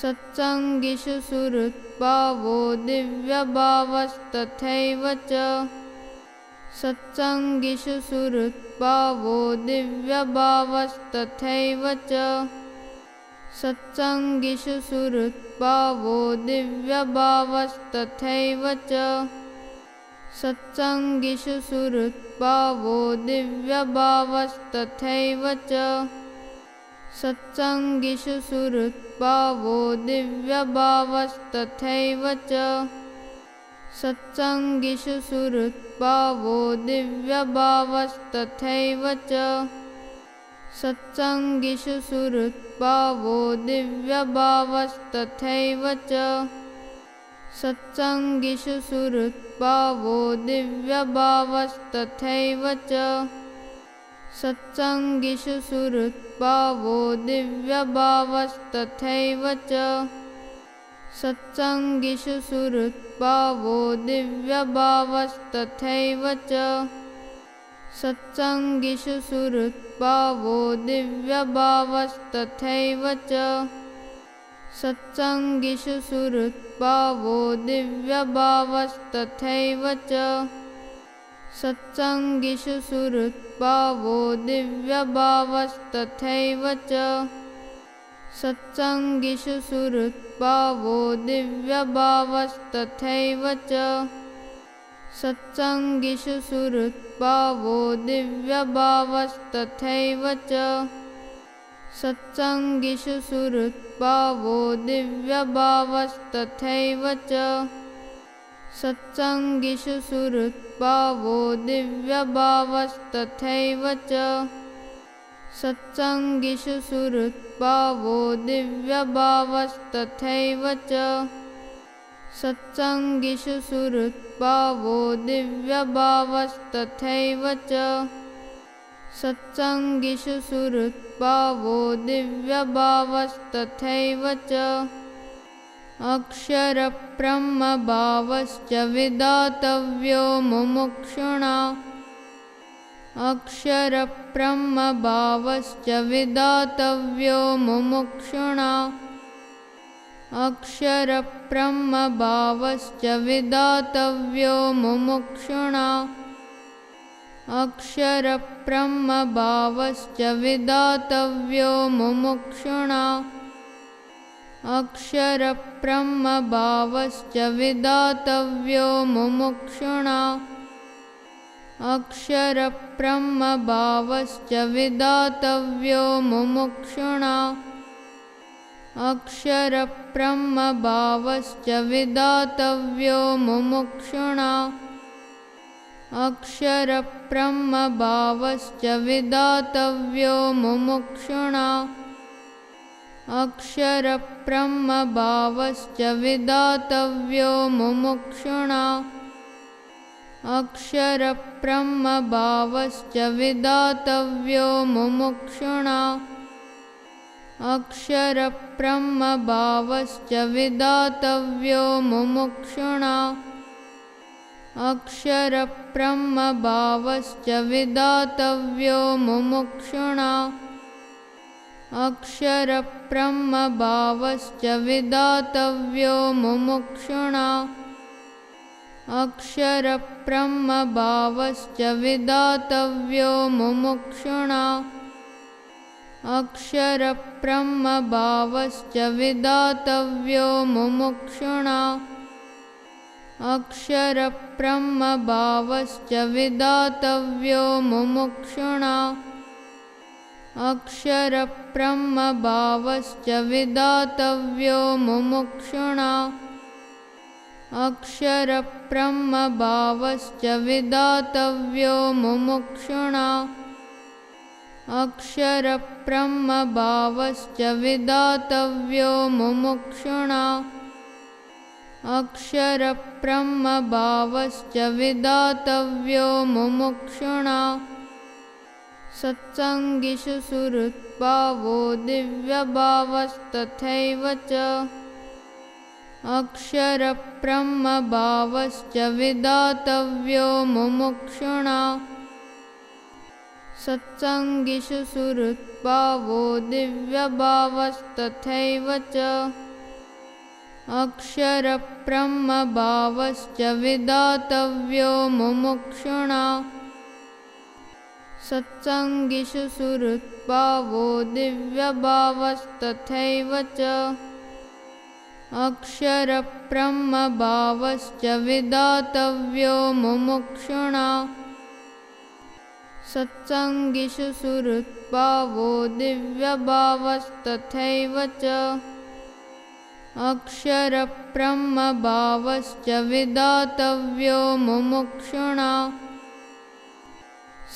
सत्सङ्गिषु सुहृत्पावो दिव्यभावस्तथैव च। सत्सङ्गिषु सुहृत्पावो दिव्यभावस्तथैव च। सत्सङ्गिषु सुहृत्पावो दिव्यभावस्तथैव च। सत्सङ्गिषु सुहृत्पावो दिव्यभावस्तथैव च सत्सङ्गिषु सुहृत्पावो दिव्यभावस्तथैव च। सत्सङ्गिषु सुहृत्पावो दिव्यभावस्तथैव च। सत्सङ्गिषु सुहृत्पावो दिव्यभावस्तथैव च। सत्सङ्गिषु सुहृत्पावो दिव्यभावस्तथैव च सत्सङ्गिषु सुहृत्पावो दिव्यभावस्तथैव च। सत्सङ्गिषु सुहृत्पावो दिव्यभावस्तथैव च। सत्सङ्गिषु सुहृत्पावो दिव्यभावस्तथैव च। सत्सङ्गिषु सुहृत्पावो दिव्यभावस्तथैव च सत्सङ्गिषु सुहृत्पावो दिव्यभावस्तथैव च। सत्सङ्गिषु सुहृत्पावो दिव्यभावस्तथैव च। सत्सङ्गिषु सुहृत्पावो दिव्यभावस्तथैव च। सत्सङ्गिषु सुहृत्पावो दिव्यभावस्तथैव च सत्सङ्गिषु सुहृत्पावो दिव्यभावस्तथैव च। सत्सङ्गिषु सुहृत्पावो दिव्यभावस्तथैव च। सत्सङ्गिषु सुहृत्पावो दिव्यभावस्तथैव च। सत्सङ्गिषु सुहृत्पावो दिव्यभावस्तथैव च अक्षरब्रह्मभावश्च विदातव्यो मुमुक्षुणा। अक्षरब्रह्मभावश्च विदातव्यो मुमुक्षुणा। अक्षरब्रह्मभावश्च विदातव्यो मुमुक्षुणा। अक्षरब्रह्मभावश्च विदातव्यो मुमुक्षुणा अक्षरब्रह्मभावश्च विदातव्यो मुमुक्षुणा। अक्षरब्रह्मभावश्च विदातव्यो मुमुक्षुणा। अक्षरब्रह्मभावश्च विदातव्यो मुमुक्षुणा। अक्षरब्रह्मभावश्च विदातव्यो मुमुक्षुणा अक्षरब्रह्मभावश्च विदातव्यो मुमुक्षुणा। अक्षरब्रह्मभावश्च विदातव्यो मुमुक्षुणा। अक्षरब्रह्मभावश्च विदातव्यो मुमुक्षुणा। अक्षरब्रह्मभावश्च विदातव्यो मुमुक्षुणा अक्षरब्रह्मभावश्च विदातव्यो मुमुक्षुणा। अक्षरब्रह्मभावश्च विदातव्यो मुमुक्षुणा। अक्षरब्रह्मभावश्च विदातव्यो मुमुक्षुणा। अक्षरब्रह्मभावश्च विदातव्यो मुमुक्षुणा अक्षरब्रह्मभावश्च विदातव्यो मुमुक्षुणा। अक्षरब्रह्मभावश्च विदातव्यो मुमुक्षुणा। अक्षरब्रह्मभावश्च विदातव्यो मुमुक्षुणा। अक्षरब्रह्मभावश्च विदातव्यो मुमुक्षुणा सत्सङ्गिषु सुहृत्पावो दिव्यभावस्तथैव च। अक्षरब्रह्मभावश्च विदातव्यो मुमुक्षुणा। सत्सङ्गिषु सुहृत्पावो दिव्यभावस्तथैव च। अक्षरब्रह्मभावश्च विदातव्यो मुमुक्षुणा सत्सङ्गिषु सुहृत्भावो दिव्यभावस्तथैव च। अक्षरब्रह्मभावश्च विदातव्यो मुमुक्षुणा। सत्सङ्गिषु सुहृत्भावो दिव्यभावस्तथैव च। अक्षरब्रह्मभावश्च विदातव्यो मुमुक्षुणा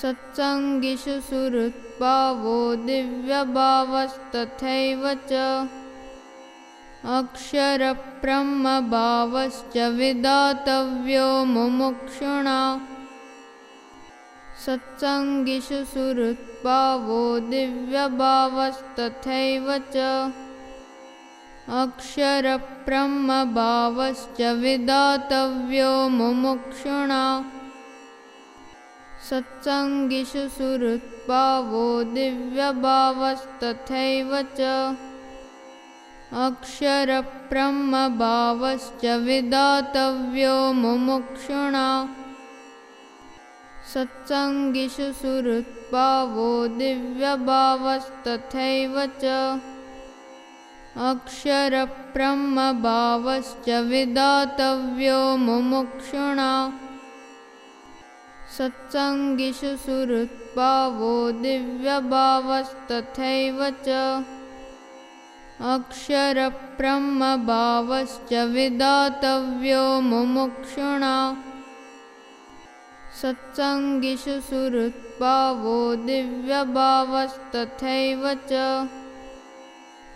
सत्सङ्गिषु सुहृत्भावो दिव्यभावस्तथैव च। अक्षरब्रह्मभावश्च विदातव्यो मुमुक्षुणा। सत्सङ्गिषु सुहृत्भावो दिव्यभावस्तथैव च। अक्षरब्रह्मभावश्च विदातव्यो मुमुक्षुणा सत्सङ्गिषु सुहृत्भावो दिव्यभावस्तथैव च। अक्षरब्रह्मभावश्च विदातव्यो मुमुक्षुणा। सत्सङ्गिषु सुहृत्भावो दिव्यभावस्तथैव च। अक्षरब्रह्मभावश्च विदातव्यो मुमुक्षुणा सत्सङ्गिषु सुहृत्भावो दिव्यभावस्तथैव च। अक्षरब्रह्मभावश्च विदातव्यो मुमुक्षुणा। सत्सङ्गिषु सुहृत्भावो दिव्यभावस्तथैव च।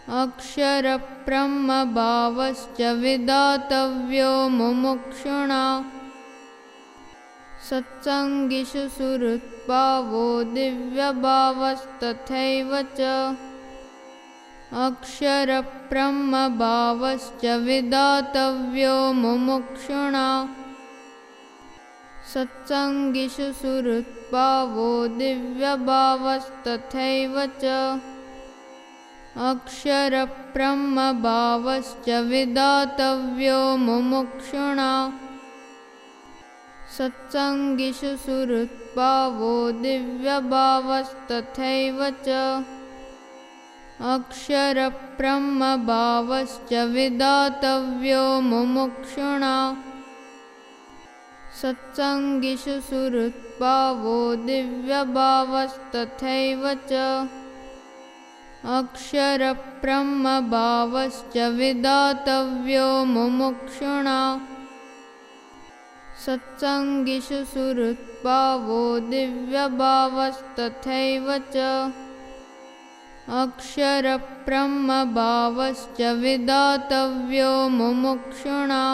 अक्षरब्रह्मभावश्च विदातव्यो मुमुक्षुणा सत्सङ्गिषु सुहृत्भावो दिव्यभावस्तथैव च। अक्षरब्रह्मभावश्च विदातव्यो मुमुक्षुणा। सत्सङ्गिषु सुहृत्भावो दिव्यभावस्तथैव च। अक्षरब्रह्मभावश्च विदातव्यो मुमुक्षुणा सत्सङ्गिषु सुहृत्भावो दिव्यभावस्तथैव च। अक्षरब्रह्मभावश्च विदातव्यो मुमुक्षुणा। सत्सङ्गिषु सुहृत्भावो दिव्यभावस्तथैव च। अक्षरब्रह्मभावश्च विदातव्यो मुमुक्षुणा सत्सङ्गिषु सुहृत्भावो दिव्यभावस्तथैव च। अक्षरब्रह्मभावश्च विदातव्यो मुमुक्षुणा